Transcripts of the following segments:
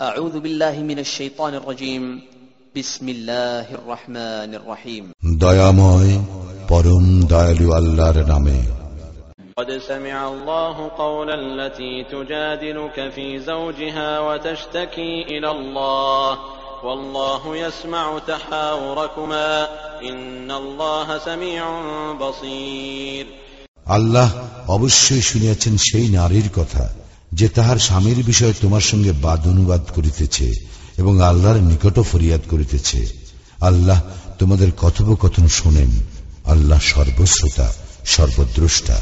أعوذ بالله من الشيطان الرجيم بسم الله الرحمن الرحيم দয়াময় পরম দয়ালু আল্লাহর নামে قد سمع الله قول التي تجادلك في زوجها وتشتكي إلى الله والله يسمع تحاوركما إن الله سميع بصير আল্লাহ অবশ্যই শুনিয়াছেন সেই নারীর কথা যে তাহার স্বামীর বিষয়ে তোমার সঙ্গে বাদ অনুবাদ করিতেছে এবং আল্লাহর নিকট ফরিয়াদ করিতেছে আল্লাহ তোমাদের কথোপকথন শোনেন আল্লাহ সর্বশ্রোতা সর্বদ্রষ্টা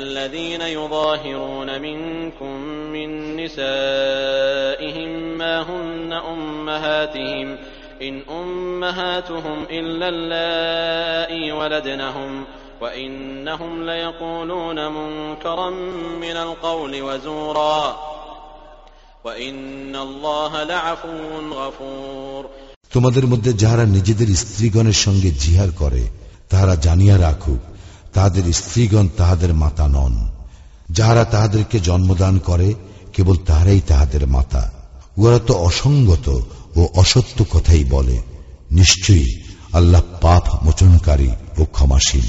الذين يظاهرون منكم من نسائهم ما هن أمهاتهم إن أمهاتهم إلا اللائي ولدنهم وإنهم ليقولون منكرا من القول وزورا وإن الله لعفو غفور তোমাদের মধ্যে যাহারা নিজেদের স্ত্রীগণের সঙ্গে জিহার করে তাহারা জানিয়া রাখুক তাহাদের স্ত্রীগণ তাহাদের মাতা নন যাহারা তাহাদেরকে জন্মদান করে কেবল তাহারাই তাহাদের মাতা উহারা তো অসঙ্গত ও অসত্য কথাই বলে নিশ্চয়ই আল্লাহ পাপ মোচনকারী ও ক্ষমাশীল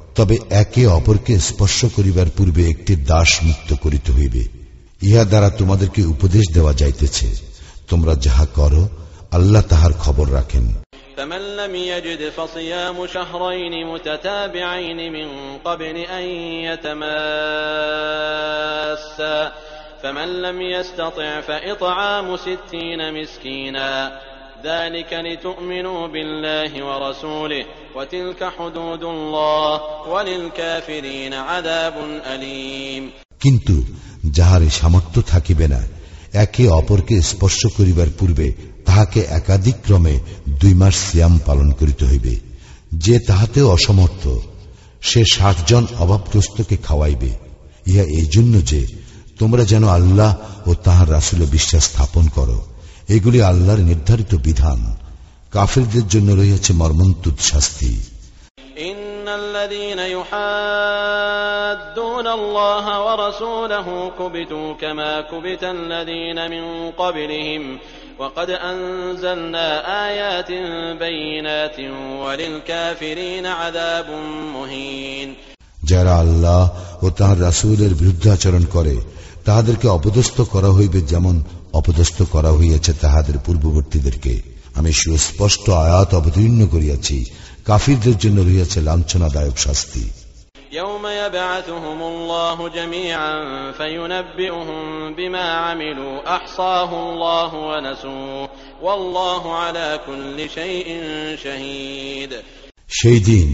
তবে একে অপরকে স্পর্শ করিবার পূর্বে একটি দাস মুক্ত করিতে হইবে ইহা দ্বারা তোমাদেরকে উপদেশ দেওয়া যাইতেছে তোমরা যাহা করো আল্লাহ তাহার খবর রাখেন فمن لم يجد فصيام شهرين متتابعين من قبل أن يتماسا فمن لم يستطع فإطعام ستين مسكينا ذلك لتؤمنوا بالله ورسوله وتلك حدود الله وللكافرين عذاب أليم কিন্তু যাহারে সামর্থ্য থাকিবে না একে অপরকে স্পর্শ করিবার পূর্বে তাহাকে একাধিক ক্রমে দুই মাস সিয়াম পালন করিতে হইবে যে তাহাতেও অসমর্থ সে ষাট জন অভাবগ্রস্তকে খাওয়াইবে ইহা এই জন্য যে তোমরা যেন আল্লাহ ও তাহার রাসুলে বিশ্বাস স্থাপন করো এগুলি আল্লাহর নির্ধারিত বিধান। কাফিরদের জন্য রয়েছে মর্মন্তুদ শাস্তি। যারা আল্লাহ ও তাহার রাসুলের বিরুদ্ধাচরণ করে তাহাদেরকে অপদস্থ করা হইবে যেমন অপদস্থ করা হইয়াছে তাহাদের পূর্ববর্তীদেরকে আমি সুস্পষ্ট আয়াত অবতীর্ণ করিয়াছি কাফিরদের জন্য রহিয়াছে লাঞ্ছনাদায়ক শাস্তি يوم يبعثهم الله جميعا فينبئهم بما عملوا أحصاه الله ونسوه والله على كل شيء شهيد সেই দিন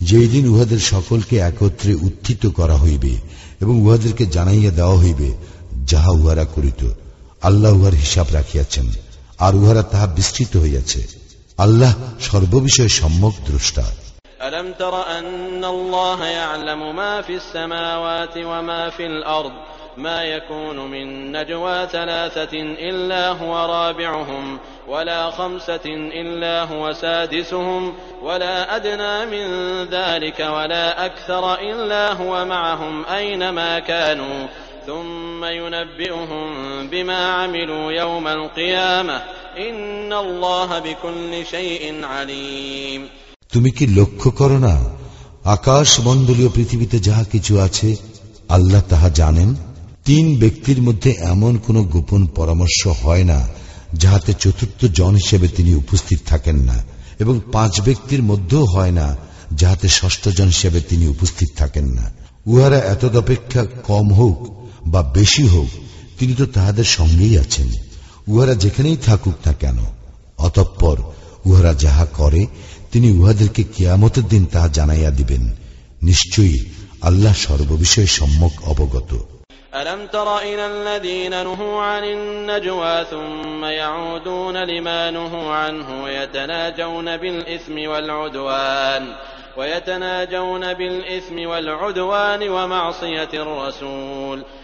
যেই দিন উহাদের সকলকে একত্রে উত্থিত করা হইবে এবং উহাদেরকে জানাইয়া দেওয়া হইবে যাহা উহারা করিত আল্লাহ উহার হিসাব রাখিয়াছেন আর উহারা তাহা বিস্তৃত হইয়াছে আল্লাহ সর্ববিষয়ে সম্যক দ্রষ্টা ألم تر أن الله يعلم ما في السماوات وما في الأرض ما يكون من نجوى ثلاثة إلا هو رابعهم ولا خمسة إلا هو سادسهم ولا أدنى من ذلك ولا أكثر إلا هو معهم أينما كانوا ثم ينبئهم بما عملوا يوم القيامة إن الله بكل شيء عليم তুমি কি লক্ষ্য করো না আকাশ মণ্ডলীয় পৃথিবীতে যাহা কিছু আছে আল্লাহ তাহা জানেন তিন ব্যক্তির মধ্যে এমন কোন গোপন পরামর্শ হয় না যাহাতে চতুর্থ জন হিসেবে তিনি উপস্থিত থাকেন না এবং পাঁচ ব্যক্তির মধ্যেও হয় না যাহাতে ষষ্ঠ জন হিসেবে তিনি উপস্থিত থাকেন না উহারা এতদপেক্ষা কম হোক বা বেশি হোক তিনি তো তাহাদের সঙ্গেই আছেন উহারা যেখানেই থাকুক না কেন অতঃপর উহারা যাহা করে তিনি উহাদেরকে কিয়ামতের দিন তাহা জানাইয়া দিবেন নিশ্চয়ই আল্লাহ সর্ববিষয়ে সম্যক অবগত ألم تر إلى الذين نهوا عن النجوى ثم يعودون لما نهوا عنه ويتناجون بالإثم والعدوان ويتناجون بالإثم والعدوان ومعصية الرسول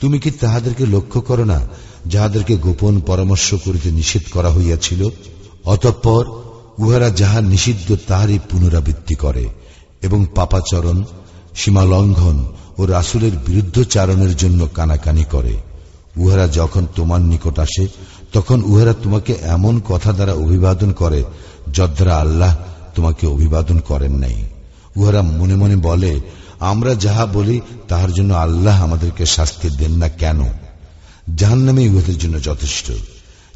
তুমি কি তাহাদেরকে লক্ষ্য করো না, যাহাদেরকে গোপন পরামর্শ করিতে নিষেধ করা হইয়াছিল? অতঃপর উহারা যাহা নিষিদ্ধ, তাহারই পুনরাবৃত্তি করে এবং পাপাচরণ, সীমালঙ্ঘন ও রাসুলের বিরুদ্ধচারণের জন্য কানাকানি করে। উহারা যখন তোমার নিকট আসে, তখন উহারা তোমাকে এমন কথা দ্বারা অভিবাদন করে, যদ্বারা আল্লাহ তোমাকে অভিবাদন করেন নাই। উহারা মনে মনে বলে আমরা যাহা বলি তাহার জন্য আল্লাহ আমাদেরকে শাস্তি দেন না কেন জাহান নামে উহাদের জন্য যথেষ্ট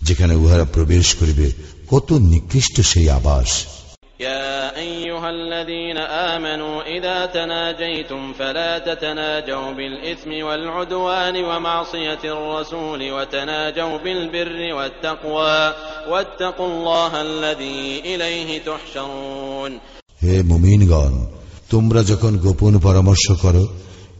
যেখানে উহারা প্রবেশ করিবে কত নিকৃষ্ট সেই আবাস يا أيها الذين آمنوا إذا تناجيتم فلا تتناجوا بالإثم والعدوان ومعصية الرسول وتناجوا بالبر والتقوى واتقوا الله الذي إليه تحشرون হে মুমিনগণ তোমরা যখন গোপন পরামর্শ করো,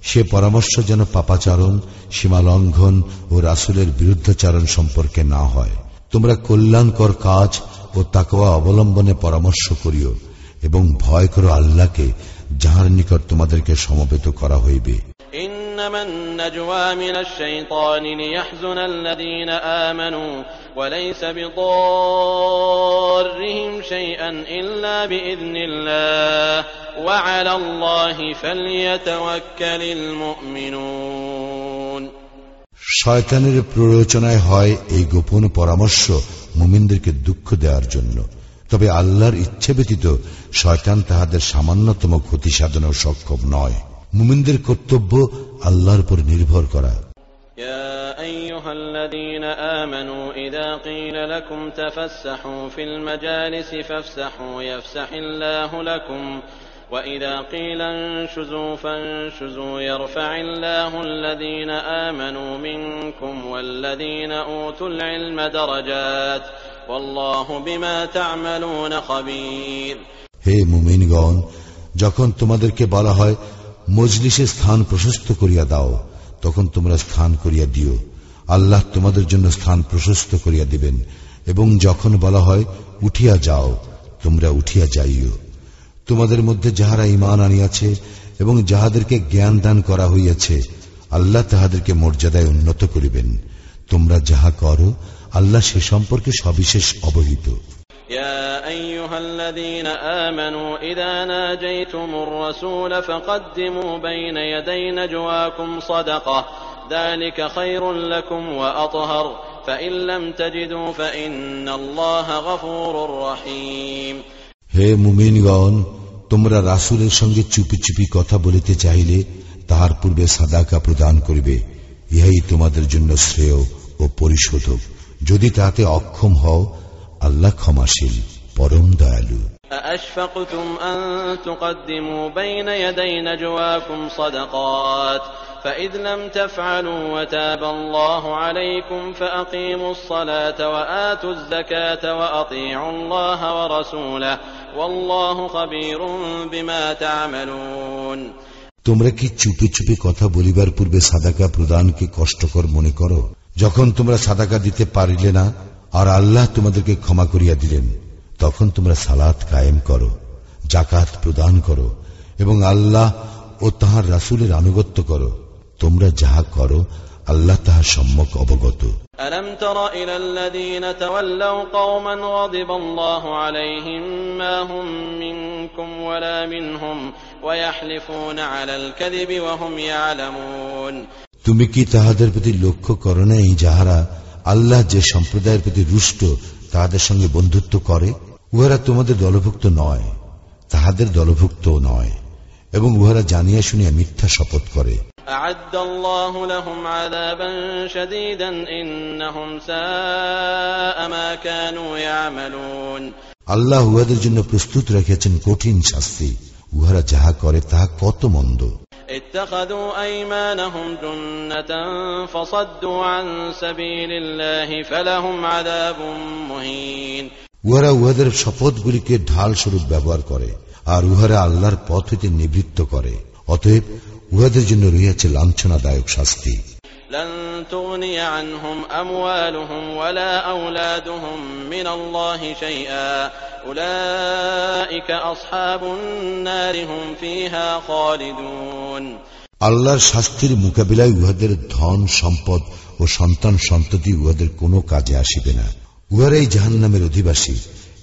সে পরামর্শ যেন পাপাচারণ, সীমালঙ্ঘন ও রাসুলের বিরুদ্ধাচারণ সম্পর্কে না হয়। তোমরা কল্যাণকর কাজ ও তাকওয়া অবলম্বনে পরামর্শ করিও এবং ভয় করো আল্লাহকে, যাহার নিকট তোমাদেরকে সমবেত করা হইবে। إنما النجوى من الشيطان ليحزن الذين آمنوا وليس بضارهم شيئا إلا بإذن الله وعلى الله فليتوكل المؤمنون শয়তানের প্ররোচনায় হয় এই গোপন পরামর্শ মুমিনদেরকে দুঃখ দেওয়ার জন্য তবে আল্লাহর ইচ্ছে ব্যতীত শয়তান তাহাদের সামান্যতম ক্ষতি সাধনেও সক্ষম নয় মুমিনদের কর্তব্য আল্লাহর উপর নির্ভর করা يا أيها الذين آمنوا إذا قيل لكم تفسحوا في المجالس فافسحوا يفسح الله لكم وإذا قيل انشزوا فانشزوا يرفع الله الذين آمنوا منكم والذين أوتوا العلم درجات والله بما تعملون خبير হে মুমিনগণ যখন তোমাদেরকে বলা হয় মজলিসে স্থান প্রশস্ত করিয়া দাও, তখন তোমরা স্থান করিয়া দিও। আল্লাহ তোমাদের জন্য স্থান প্রশস্ত করিয়া দিবেন, এবং যখন বলা হয়, উঠিয়া যাও, তোমরা উঠিয়া যাইও। তোমাদের মধ্যে যাহারা ইমান আনিয়াছে, এবং যাহাদেরকে জ্ঞান দান করা হইয়াছে, আল্লাহ তাহাদেরকে মর্যাদায় উন্নত করিবেন। তোমরা যাহা করো, আল্লাহ সে সম্পর্কে সবিশেষ অবহিত। يا أيها الذين آمنوا إذا ناجيتم الرسول فقدموا بين يدي نجواكم صدقة ذلك خير لكم وأطهر فإن لم تجدوا فإن الله غفور رحيم হে মুমিনগণ তোমরা রাসুলের সঙ্গে চুপি চুপি কথা বলিতে চাইলে তাহার পূর্বে সাদাকা প্রদান করিবে ইহাই তোমাদের জন্য শ্রেয় ও পরিশোধক যদি তাতে অক্ষম হও আল্লাহ ক্ষমাশীল পরম দয়ালু أأشفقتم أن تقدموا بين يدي نجواكم صدقات فإذ لم تفعلوا وتاب الله عليكم فأقيموا الصلاة وآتوا الزكاة وأطيعوا الله ورسوله والله خبير بما تعملون তোমরা কি চুপি চুপি কথা বলিবার পূর্বে সাদাকা প্রদানকে কষ্টকর মনে করো যখন তোমরা সাদাকা দিতে পারিলে না আর আল্লাহ তোমাদেরকে ক্ষমা করিয়া দিলেন তখন তোমরা সালাত কায়েম করো জাকাত প্রদান করো এবং আল্লাহ ও তাহার রাসুলের আনুগত্য করো তোমরা যাহা করো আল্লাহ তাহার সম্যক অবগত ألم تر إلى الذين تولوا قوما غضب الله عليهم ما هم منكم ولا منهم ويحلفون على الكذب وهم يعلمون তুমি কি তাহাদের প্রতি লক্ষ্য করো নাই যাহারা আল্লাহ যে সম্প্রদায়ের প্রতি রুষ্ট তাহাদের সঙ্গে বন্ধুত্ব করে উহারা তোমাদের দলভুক্ত নয় তাহাদের দলভুক্ত নয় এবং উহারা জানিয়া শুনিয়া মিথ্যা শপথ করে أعد الله لهم عذابا شديدا إنهم ساء ما كانوا يعملون আল্লাহ উহাদের জন্য প্রস্তুত রেখেছেন কঠিন শাস্তি উহারা যাহা করে তাহা কত মন্দ اتخذوا أيمانهم جنة فصدوا عن سبيل الله فلهم عذاب مهين উহারা উহাদের শপথগুলিকে ঢাল স্বরূপ ব্যবহার করে আর উহারা আল্লাহর পথ হইতে নিবৃত্ত করে অতএব উহাদের জন্য রইয়াছে লাঞ্ছনাদায়ক শাস্তি لن تغني عنهم أموالهم ولا أولادهم من الله شيئا أولئك أصحاب النار هم فيها خالدون আল্লাহর শাস্তির মোকাবিলায় উহাদের ধন সম্পদ ও সন্তান সন্ততি উহাদের কোনো কাজে আসিবে না উহারাই জাহান নামের অধিবাসী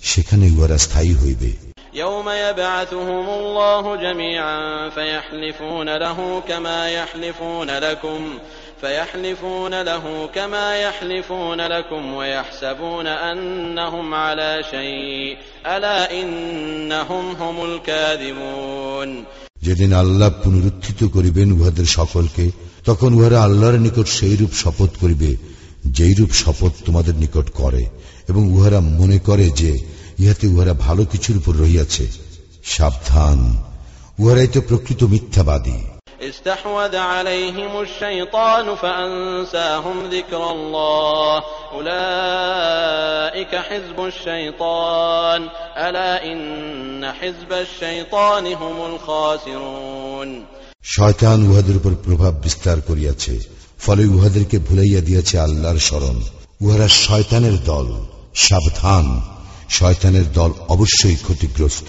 সেখানে উহারা স্থায়ী হইবে يوم يبعثهم الله جميعا فيحلفون له كما يحلفون لكم فيحلفون له كما يحلفون لكم ويحسبون أنهم على شيء ألا إنهم هم الكاذبون যেদিন আল্লাহ পুনরুত্থিত করিবেন উহাদের সকলকে তখন উহারা আল্লাহর নিকট সেইরূপ শপথ করিবে যেইরূপ শপথ তোমাদের নিকট করে এবং উহারা মনে করে যে ইহাতে উহারা ভালো কিছুর উপর রহিয়াছে সাবধান উহারাই তো প্রকৃত মিথ্যাবাদী استحوذ عليهم الشيطان فأنساهم ذكر الله أولئك حزب الشيطان ألا إن حزب الشيطان هم الخاسرون শয়তান উহাদের উপর প্রভাব বিস্তার করিয়াছে ফলে উহাদেরকে ভুলাইয়া দিয়াছে আল্লাহর স্মরণ উহারা শয়তানের দল সাবধান শয়তানের দল অবশ্যই ক্ষতিগ্রস্ত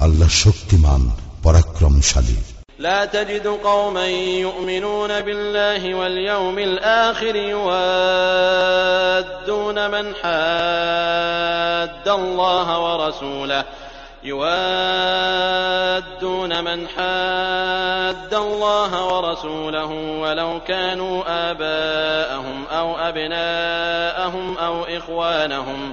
আল্লাহ শক্তিমান পরাক্রমশালী لا تجد قوما يؤمنون بالله واليوم الآخر يوادون من حاد الله ورسوله يوادون من حاد الله ورسوله ولو كانوا آباءهم أو أبناءهم أو إخوانهم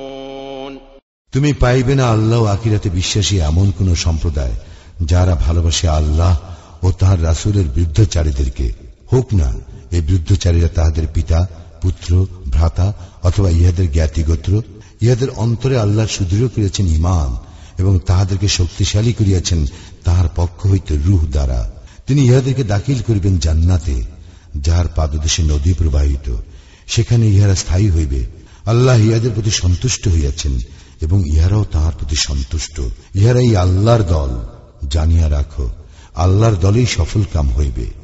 তুমি পাইবে না আল্লাহ আকিরাতে বিশ্বাসী এমন কোন সম্প্রদায় যারা ভালোবাসে আল্লাহ ও তাহার রাসূলের বৃদ্ধচারীদেরকে। হোক না, এই বৃদ্ধচারীরা তাহাদের পিতা, পুত্র, ভ্রাতা অথবা ইহাদের জ্ঞাতিগোত্র, ইহাদের অন্তরে আল্লাহ সুদৃঢ় করিয়াছেন ইমান এবং তাহাদেরকে শক্তিশালী করিয়াছেন তাহার পক্ষ হইতে রুহ দ্বারা। তিনি ইহাদেরকে দাখিল করিবেন জান্নাতে, যাহার পাদদেশে নদী প্রবাহিত। সেখানে ইহারা স্থায়ী হইবে। আল্লাহ ইহাদের প্রতি সন্তুষ্ট হইয়াছেন। এবং ইহারাও তাহার প্রতি সন্তুষ্ট। ইহারাই আল্লাহর দল। জানিয়া রাখো, আল্লাহর দলেই সফল কাম হইবে।